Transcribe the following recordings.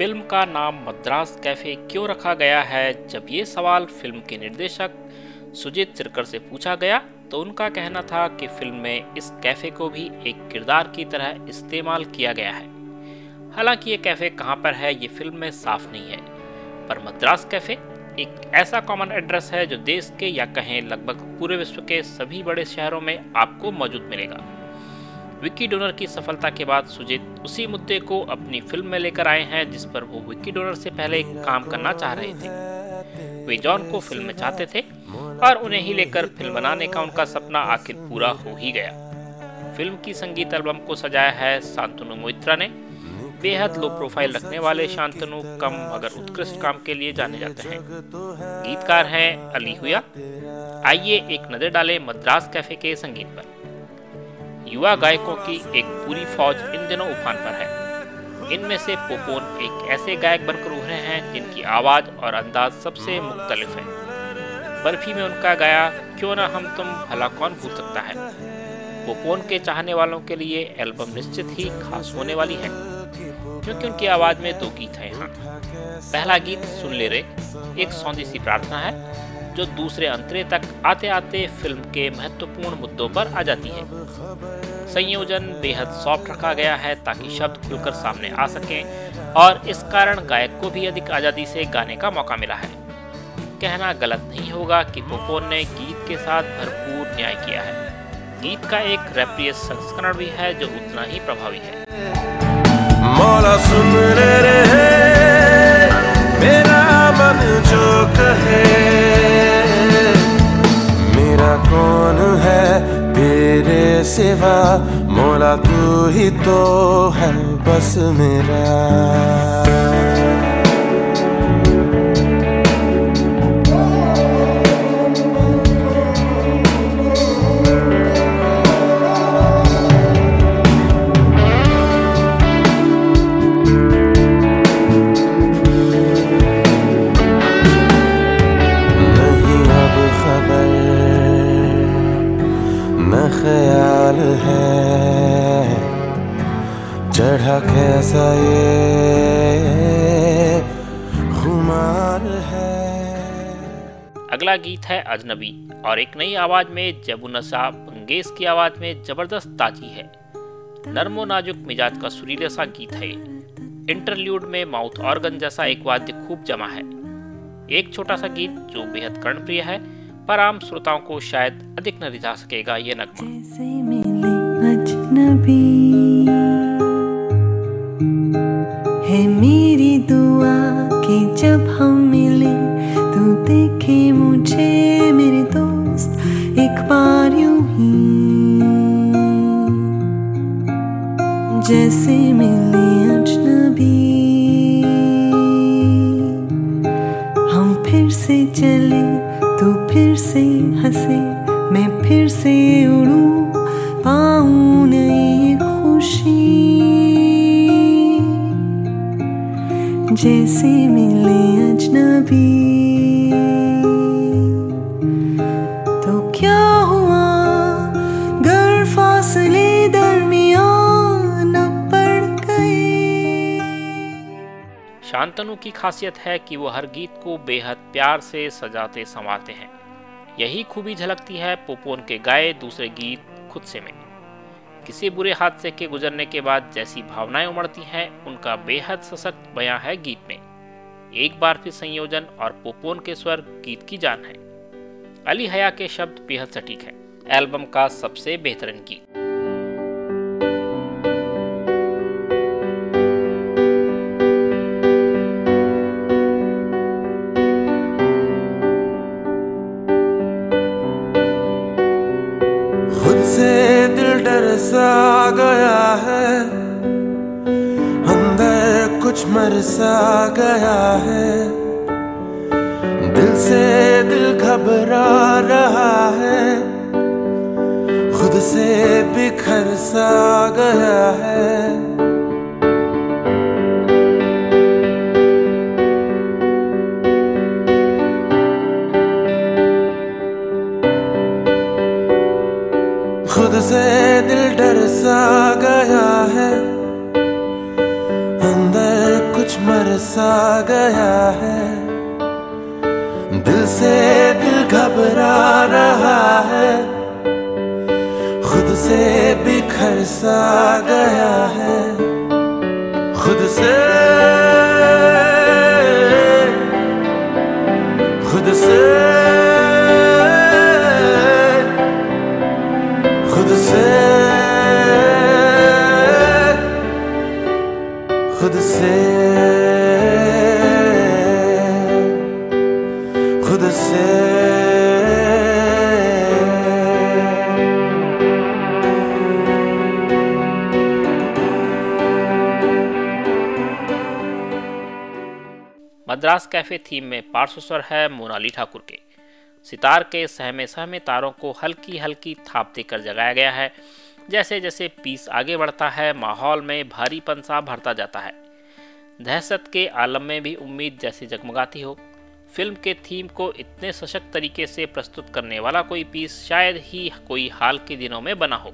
Film का नाम Madras cafe क्यों रखा गया है? जब ये सवाल फ़िल्म के निर्देशक सुजीत सिरकर से पूछा गया तो उनका कहना था कि फ़िल्म में इस कैफ़े को भी एक किरदार की तरह इस्तेमाल किया गया है। हालाँकि ये कैफ़े कहाँ पर है, ये फ़िल्म में साफ़ नहीं है। पर मद्रास कैफ़े एक ऐसा कॉमन एड्रेस है जो देश के या कहें लगभग पूरे विश्व के सभी बड़े शहरों में आपको मौजूद मिलेगा। विकी डोनर की सफलता के बाद सुजीत उसी मुद्दे को अपनी फ़िल्म में लेकर आए हैं, जिस पर वो विकी डोनर से पहले काम करना चाह रहे थे। वे जॉन को फ़िल्म में चाहते थे और उन्हें ही लेकर फ़िल्म बनाने का उनका सपना आखिर पूरा हो ही गया। फ़िल्म की संगीत एल्बम को सजाया है शांतनु मोइत्रा ने। बेहद लो प्रोफ़ाइल रखने वाले शांतनु कम मगर उत्कृष्ट काम के लिए जाने जाते हैं। गीतकार हैं अली हुआ आइए एक नज़र डालें मद्रास कैफ़े के संगीत पर। युवा गायकों की एक पूरी फौज इन दिनों उफान पर है। इनमें से पोपोन एक ऐसे गायक बनकर उभरे हैं जिनकी आवाज़ और अंदाज सबसे मुख्तलिफ़ है। बर्फ़ी में उनका गाया, क्यों ना हम तुम भला कौन भूल सकता है? पोपोन के चाहने वालों के लिए एल्बम निश्चित ही खास होने वाली है, क्योंकि उनकी आवाज़ में दो गीत हैं यहाँ। पहला गीत सुन ले रे, एक सौंदी सी प्रार्थना है जो दूसरे अंतरे तक आते आते फ़िल्म के महत्वपूर्ण मुद्दों पर आ जाती है। संयोजन बेहद सॉफ्ट रखा गया है ताकि शब्द खुलकर सामने आ सकें और इस कारण गायक को भी अधिक आज़ादी से गाने का मौका मिला है। कहना गलत नहीं होगा कि पोपोन ने गीत के साथ भरपूर न्याय किया है। गीत का एक रेप्रिय संस्करण भी है जो उतना ही प्रभावी है। सिवा मोला तू ही तो है बस मेरा। ये खुमार है। अगला गीत है अजनबी और एक नई आवाज़ में जबू नशा बंगेज की आवाज़ में ज़बरदस्त ताजी है। नरमो नाजुक मिजाज का सुरीले सा गीत है। इंटरल्यूड में माउथ ऑर्गन जैसा एक वाद्य खूब जमा है। एक छोटा सा गीत जो बेहद कर्णप्रिय है पर आम श्रोताओं को शायद अधिक न रिझा सकेगा ये नगमा। जैसे मिले अजनबी। हम फिर से चले, तू फिर से हंसे, मैं फिर से उड़ू, पाऊँ नई खुशी। जैसे मिले अजनबी। शांतनु की खासियत है कि वो हर गीत को बेहद प्यार से सजाते संवारते हैं। यही खूबी झलकती है पोपोन के गाए दूसरे गीत खुद से में। किसी बुरे हादसे के गुजरने के बाद जैसी भावनाएँ उमड़ती हैं, उनका बेहद सशक्त बयां है गीत में। एक बार फिर संयोजन और पोपोन के स्वर गीत की जान है। अली हया के शब्द बेहद सटीक है। एल्बम का सबसे बेहतरीन गीत। सा गया है। अंदर कुछ मर सा गया है। दिल से दिल घबरा रहा है। खुद से बिखर सा गया है। खुद से दिल डर सा गया है। अंदर कुछ मर सा गया है। दिल से दिल घबरा रहा है। खुद से बिखर सा गया है। खुद से मद्रास कैफ़े थीम में पार्श्व स्वर है मोनाली ठाकुर के। सितार के सहमे सहमे तारों को हल्की हल्की थाप देकर जगाया गया है। जैसे जैसे पीस आगे बढ़ता है, माहौल में भारी पंसा भरता जाता है। दहशत के आलम में भी उम्मीद जैसे जगमगाती हो। फ़िल्म के थीम को इतने सशक्त तरीके से प्रस्तुत करने वाला कोई पीस शायद ही कोई हाल के दिनों में बना हो।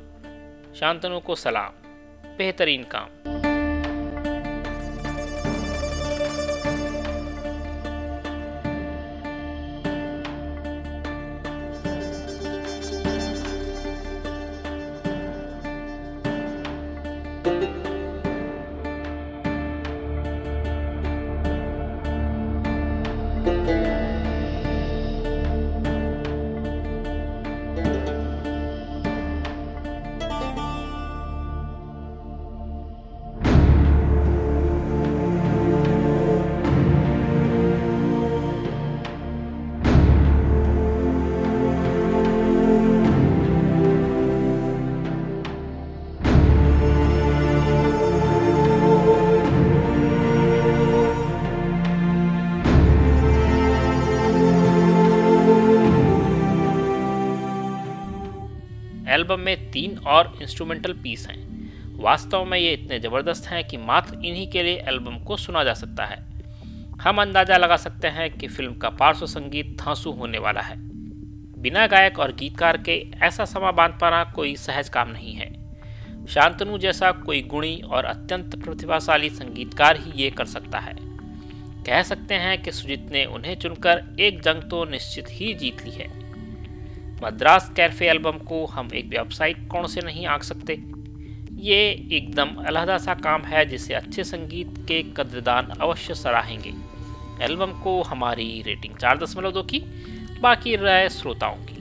शांतनु को सलाम। बेहतरीन काम। एल्बम में तीन और इंस्ट्रूमेंटल पीस हैं। वास्तव में ये इतने ज़बरदस्त हैं कि मात्र इन्हीं के लिए एल्बम को सुना जा सकता है। हम अंदाज़ा लगा सकते हैं कि फ़िल्म का पार्श्व संगीत धांसू होने वाला है। बिना गायक और गीतकार के ऐसा समा बाँध पाना कोई सहज काम नहीं है। शांतनु जैसा कोई गुणी और अत्यंत प्रतिभाशाली संगीतकार ही ये कर सकता है। कह सकते हैं कि सुजीत ने उन्हें चुनकर एक जंग तो निश्चित ही जीत ली है। मद्रास कैफ़े एल्बम को हम एक व्यावसायिक कोण से नहीं आंक सकते। ये एकदम अलहदा सा काम है जिसे अच्छे संगीत के कद्रदान अवश्य सराहेंगे। एल्बम को हमारी रेटिंग चार दशमलव दो की, बाकी राय श्रोताओं की।